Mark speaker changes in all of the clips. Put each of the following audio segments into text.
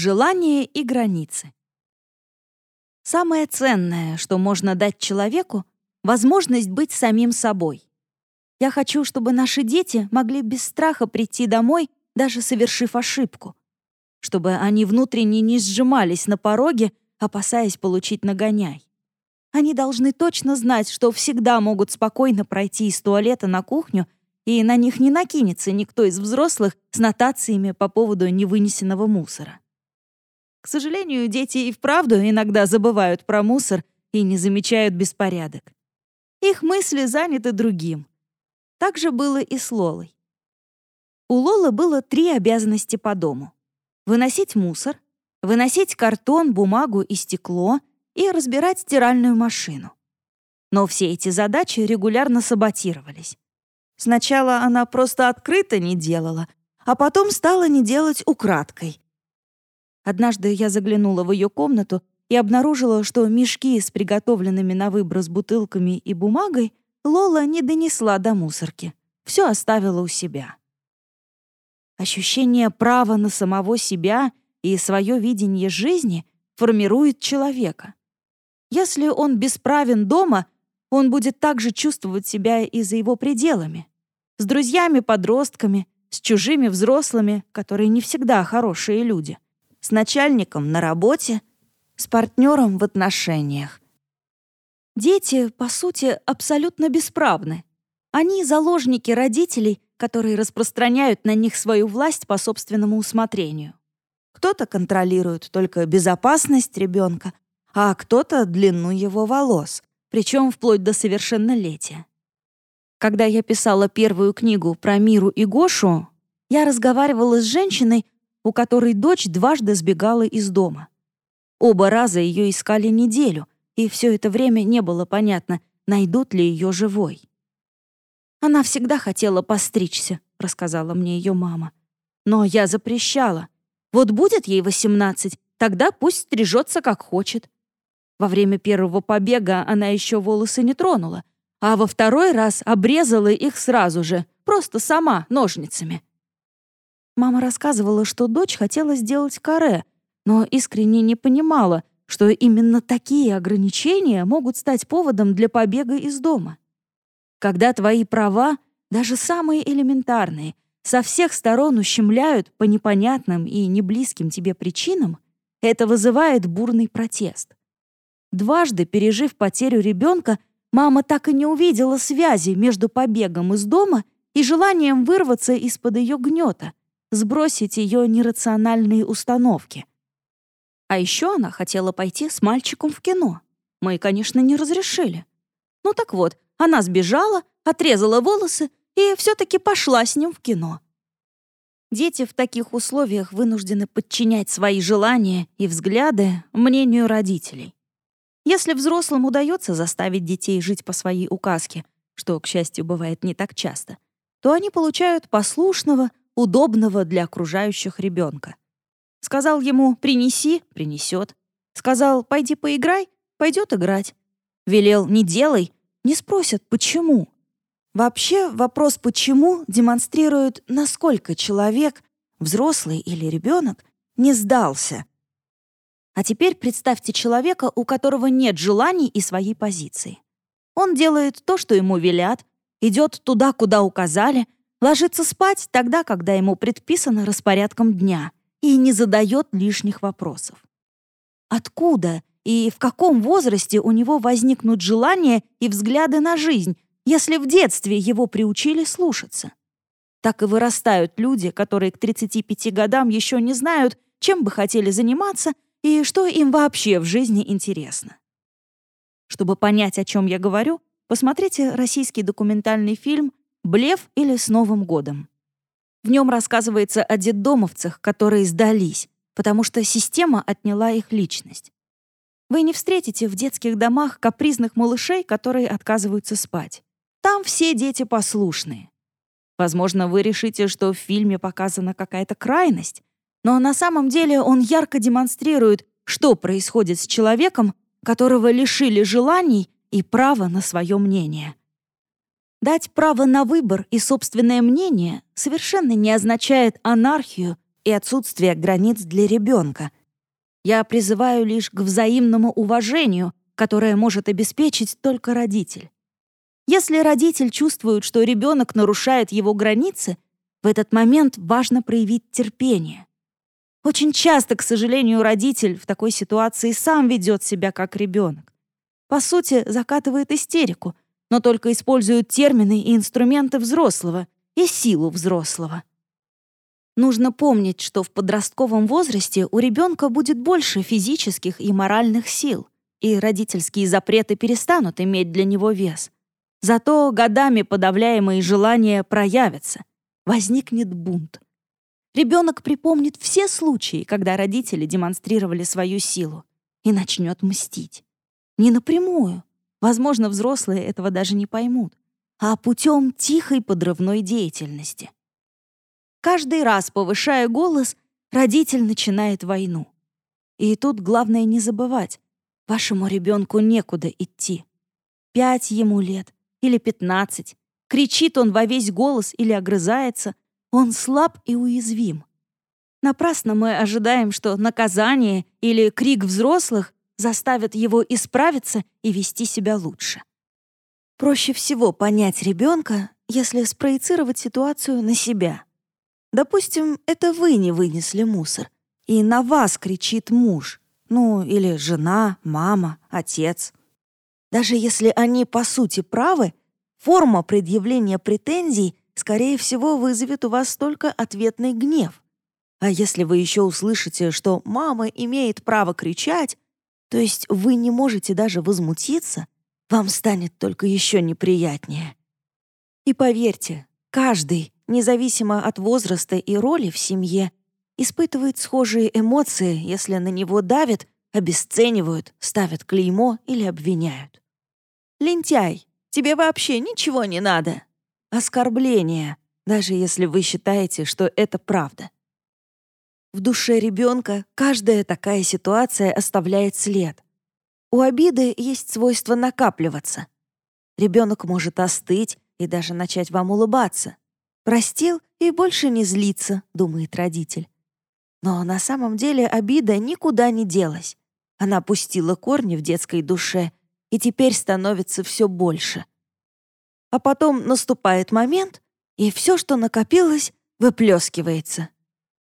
Speaker 1: Желание и границы. Самое ценное, что можно дать человеку, возможность быть самим собой. Я хочу, чтобы наши дети могли без страха прийти домой, даже совершив ошибку. Чтобы они внутренне не сжимались на пороге, опасаясь получить нагоняй. Они должны точно знать, что всегда могут спокойно пройти из туалета на кухню, и на них не накинется никто из взрослых с нотациями по поводу невынесенного мусора. К сожалению, дети и вправду иногда забывают про мусор и не замечают беспорядок. Их мысли заняты другим. Так же было и с Лолой. У Лолы было три обязанности по дому. Выносить мусор, выносить картон, бумагу и стекло и разбирать стиральную машину. Но все эти задачи регулярно саботировались. Сначала она просто открыто не делала, а потом стала не делать украдкой. Однажды я заглянула в ее комнату и обнаружила, что мешки с приготовленными на выброс бутылками и бумагой Лола не донесла до мусорки. Все оставила у себя. Ощущение права на самого себя и свое видение жизни формирует человека. Если он бесправен дома, он будет также чувствовать себя и за его пределами. С друзьями-подростками, с чужими взрослыми, которые не всегда хорошие люди, с начальником на работе, с партнером в отношениях. Дети, по сути, абсолютно бесправны. Они заложники родителей, которые распространяют на них свою власть по собственному усмотрению. Кто-то контролирует только безопасность ребенка, а кто-то — длину его волос, причем вплоть до совершеннолетия. Когда я писала первую книгу про Миру и Гошу, я разговаривала с женщиной, у которой дочь дважды сбегала из дома. Оба раза ее искали неделю — и все это время не было понятно, найдут ли ее живой. «Она всегда хотела постричься», — рассказала мне ее мама. «Но я запрещала. Вот будет ей восемнадцать, тогда пусть стрижется как хочет». Во время первого побега она еще волосы не тронула, а во второй раз обрезала их сразу же, просто сама, ножницами. Мама рассказывала, что дочь хотела сделать каре, но искренне не понимала, что именно такие ограничения могут стать поводом для побега из дома. Когда твои права, даже самые элементарные, со всех сторон ущемляют по непонятным и неблизким тебе причинам, это вызывает бурный протест. Дважды пережив потерю ребенка, мама так и не увидела связи между побегом из дома и желанием вырваться из-под ее гнета, сбросить ее нерациональные установки — а еще она хотела пойти с мальчиком в кино. Мы, конечно, не разрешили. Ну так вот, она сбежала, отрезала волосы и все-таки пошла с ним в кино. Дети в таких условиях вынуждены подчинять свои желания и взгляды мнению родителей. Если взрослым удается заставить детей жить по своей указке, что, к счастью, бывает не так часто, то они получают послушного, удобного для окружающих ребенка. Сказал ему «принеси» — принесет. Сказал «пойди поиграй» — пойдет играть. Велел «не делай» — не спросят «почему». Вообще вопрос «почему» демонстрирует, насколько человек, взрослый или ребенок, не сдался. А теперь представьте человека, у которого нет желаний и своей позиции. Он делает то, что ему велят, идет туда, куда указали, ложится спать тогда, когда ему предписано распорядком дня — и не задает лишних вопросов. Откуда и в каком возрасте у него возникнут желания и взгляды на жизнь, если в детстве его приучили слушаться? Так и вырастают люди, которые к 35 годам еще не знают, чем бы хотели заниматься и что им вообще в жизни интересно. Чтобы понять, о чем я говорю, посмотрите российский документальный фильм «Блеф или с Новым годом». В нем рассказывается о детдомовцах, которые сдались, потому что система отняла их личность. Вы не встретите в детских домах капризных малышей, которые отказываются спать. Там все дети послушные. Возможно, вы решите, что в фильме показана какая-то крайность, но на самом деле он ярко демонстрирует, что происходит с человеком, которого лишили желаний и права на свое мнение. Дать право на выбор и собственное мнение совершенно не означает анархию и отсутствие границ для ребенка. Я призываю лишь к взаимному уважению, которое может обеспечить только родитель. Если родитель чувствует, что ребенок нарушает его границы, в этот момент важно проявить терпение. Очень часто, к сожалению, родитель в такой ситуации сам ведет себя как ребенок. По сути, закатывает истерику, но только использует термины и инструменты взрослого и силу взрослого. Нужно помнить, что в подростковом возрасте у ребенка будет больше физических и моральных сил, и родительские запреты перестанут иметь для него вес. Зато годами подавляемые желания проявятся. Возникнет бунт. Ребенок припомнит все случаи, когда родители демонстрировали свою силу, и начнет мстить. Не напрямую. Возможно, взрослые этого даже не поймут, а путем тихой подрывной деятельности. Каждый раз, повышая голос, родитель начинает войну. И тут главное не забывать, вашему ребенку некуда идти. Пять ему лет, или 15. Кричит он во весь голос или огрызается. Он слаб и уязвим. Напрасно мы ожидаем, что наказание или крик взрослых заставят его исправиться и вести себя лучше. Проще всего понять ребенка, если спроецировать ситуацию на себя. Допустим, это вы не вынесли мусор, и на вас кричит муж, ну или жена, мама, отец. Даже если они по сути правы, форма предъявления претензий, скорее всего, вызовет у вас только ответный гнев. А если вы еще услышите, что мама имеет право кричать, то есть вы не можете даже возмутиться, вам станет только еще неприятнее. И поверьте, каждый, независимо от возраста и роли в семье, испытывает схожие эмоции, если на него давят обесценивают, ставят клеймо или обвиняют. Лентяй, тебе вообще ничего не надо. Оскорбление, даже если вы считаете, что это правда. В душе ребенка каждая такая ситуация оставляет след. У обиды есть свойство накапливаться. Ребенок может остыть и даже начать вам улыбаться. Простил и больше не злиться, думает родитель. Но на самом деле обида никуда не делась. Она пустила корни в детской душе и теперь становится все больше. А потом наступает момент, и все, что накопилось, выплескивается.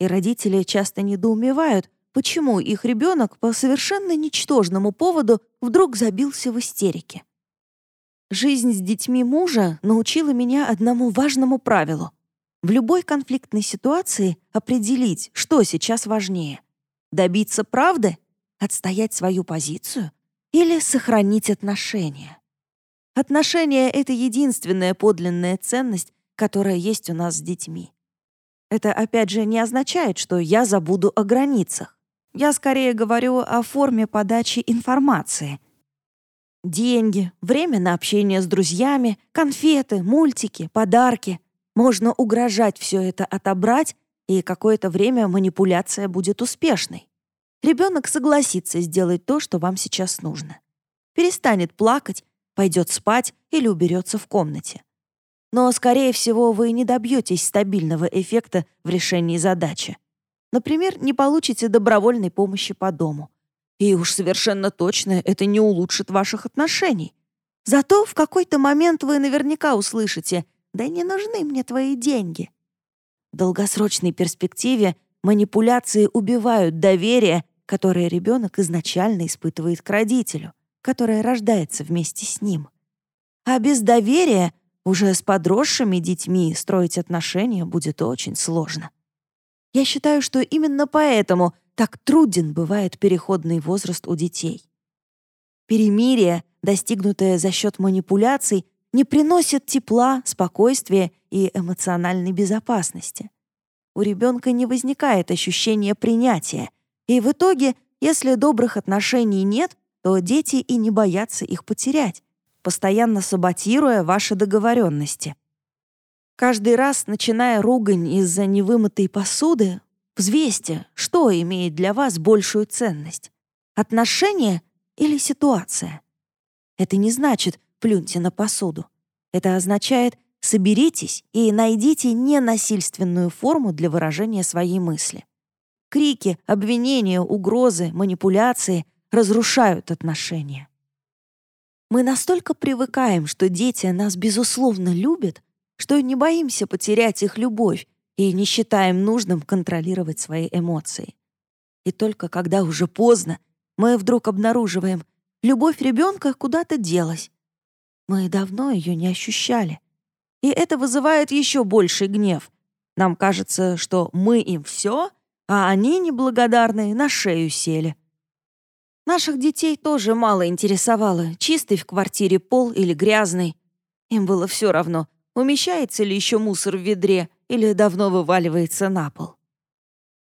Speaker 1: И родители часто недоумевают, почему их ребенок по совершенно ничтожному поводу вдруг забился в истерике. Жизнь с детьми мужа научила меня одному важному правилу. В любой конфликтной ситуации определить, что сейчас важнее. Добиться правды, отстоять свою позицию или сохранить отношения. Отношения — это единственная подлинная ценность, которая есть у нас с детьми. Это, опять же, не означает, что я забуду о границах. Я скорее говорю о форме подачи информации. Деньги, время на общение с друзьями, конфеты, мультики, подарки — можно угрожать все это отобрать, и какое-то время манипуляция будет успешной. Ребенок согласится сделать то, что вам сейчас нужно. Перестанет плакать, пойдет спать или уберется в комнате. Но, скорее всего, вы не добьетесь стабильного эффекта в решении задачи. Например, не получите добровольной помощи по дому. И уж совершенно точно это не улучшит ваших отношений. Зато в какой-то момент вы наверняка услышите да не нужны мне твои деньги. В долгосрочной перспективе манипуляции убивают доверие, которое ребенок изначально испытывает к родителю, которое рождается вместе с ним. А без доверия уже с подросшими детьми строить отношения будет очень сложно. Я считаю, что именно поэтому так труден бывает переходный возраст у детей. Перемирие, достигнутое за счет манипуляций, не приносит тепла, спокойствия и эмоциональной безопасности. У ребенка не возникает ощущения принятия, и в итоге, если добрых отношений нет, то дети и не боятся их потерять, постоянно саботируя ваши договоренности. Каждый раз, начиная ругань из-за невымытой посуды, взвесьте, что имеет для вас большую ценность — отношения или ситуация. Это не значит, плюньте на посуду. Это означает, соберитесь и найдите ненасильственную форму для выражения своей мысли. Крики, обвинения, угрозы, манипуляции разрушают отношения. Мы настолько привыкаем, что дети нас безусловно любят, что не боимся потерять их любовь и не считаем нужным контролировать свои эмоции. И только когда уже поздно, мы вдруг обнаруживаем, любовь ребенка куда-то делась. Мы давно ее не ощущали. И это вызывает еще больший гнев. Нам кажется, что мы им все, а они, неблагодарные, на шею сели. Наших детей тоже мало интересовало, чистый в квартире пол или грязный. Им было все равно, умещается ли еще мусор в ведре или давно вываливается на пол.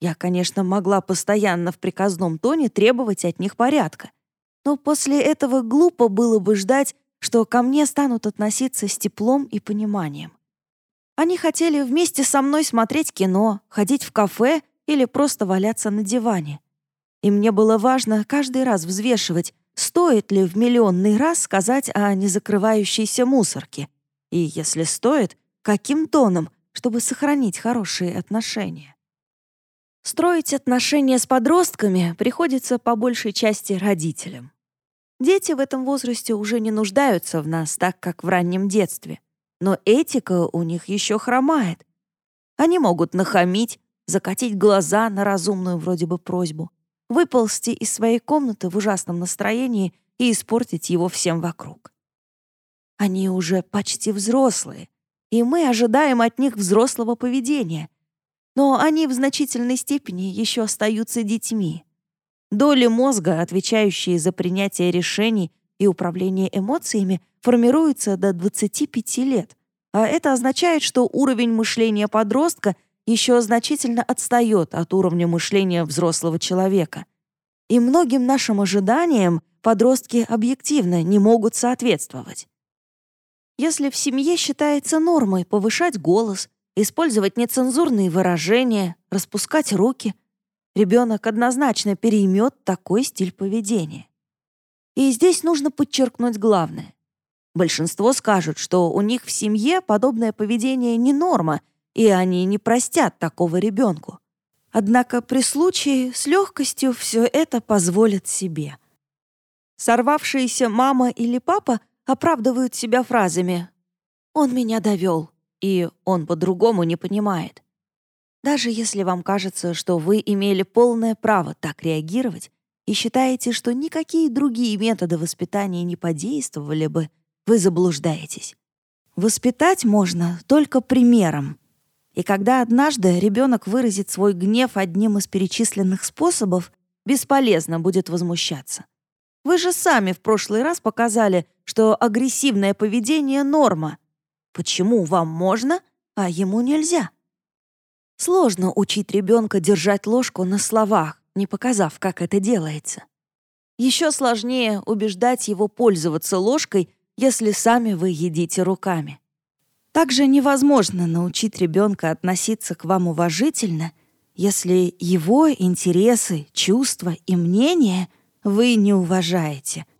Speaker 1: Я, конечно, могла постоянно в приказном тоне требовать от них порядка. Но после этого глупо было бы ждать, что ко мне станут относиться с теплом и пониманием. Они хотели вместе со мной смотреть кино, ходить в кафе или просто валяться на диване. И мне было важно каждый раз взвешивать, стоит ли в миллионный раз сказать о незакрывающейся мусорке. И если стоит, каким тоном, чтобы сохранить хорошие отношения. Строить отношения с подростками приходится по большей части родителям. Дети в этом возрасте уже не нуждаются в нас так, как в раннем детстве. Но этика у них еще хромает. Они могут нахамить, закатить глаза на разумную вроде бы просьбу, выползти из своей комнаты в ужасном настроении и испортить его всем вокруг. Они уже почти взрослые, и мы ожидаем от них взрослого поведения — но они в значительной степени еще остаются детьми. Доли мозга, отвечающие за принятие решений и управление эмоциями, формируются до 25 лет, а это означает, что уровень мышления подростка еще значительно отстает от уровня мышления взрослого человека. И многим нашим ожиданиям подростки объективно не могут соответствовать. Если в семье считается нормой повышать голос, использовать нецензурные выражения, распускать руки. Ребенок однозначно переймет такой стиль поведения. И здесь нужно подчеркнуть главное. Большинство скажут, что у них в семье подобное поведение не норма, и они не простят такого ребенку. Однако при случае с легкостью все это позволят себе. Сорвавшиеся мама или папа оправдывают себя фразами «Он меня довел», и он по-другому не понимает. Даже если вам кажется, что вы имели полное право так реагировать и считаете, что никакие другие методы воспитания не подействовали бы, вы заблуждаетесь. Воспитать можно только примером. И когда однажды ребенок выразит свой гнев одним из перечисленных способов, бесполезно будет возмущаться. Вы же сами в прошлый раз показали, что агрессивное поведение — норма, Почему вам можно, а ему нельзя? Сложно учить ребенка держать ложку на словах, не показав, как это делается. Еще сложнее убеждать его пользоваться ложкой, если сами вы едите руками. Также невозможно научить ребенка относиться к вам уважительно, если его интересы, чувства и мнения вы не уважаете —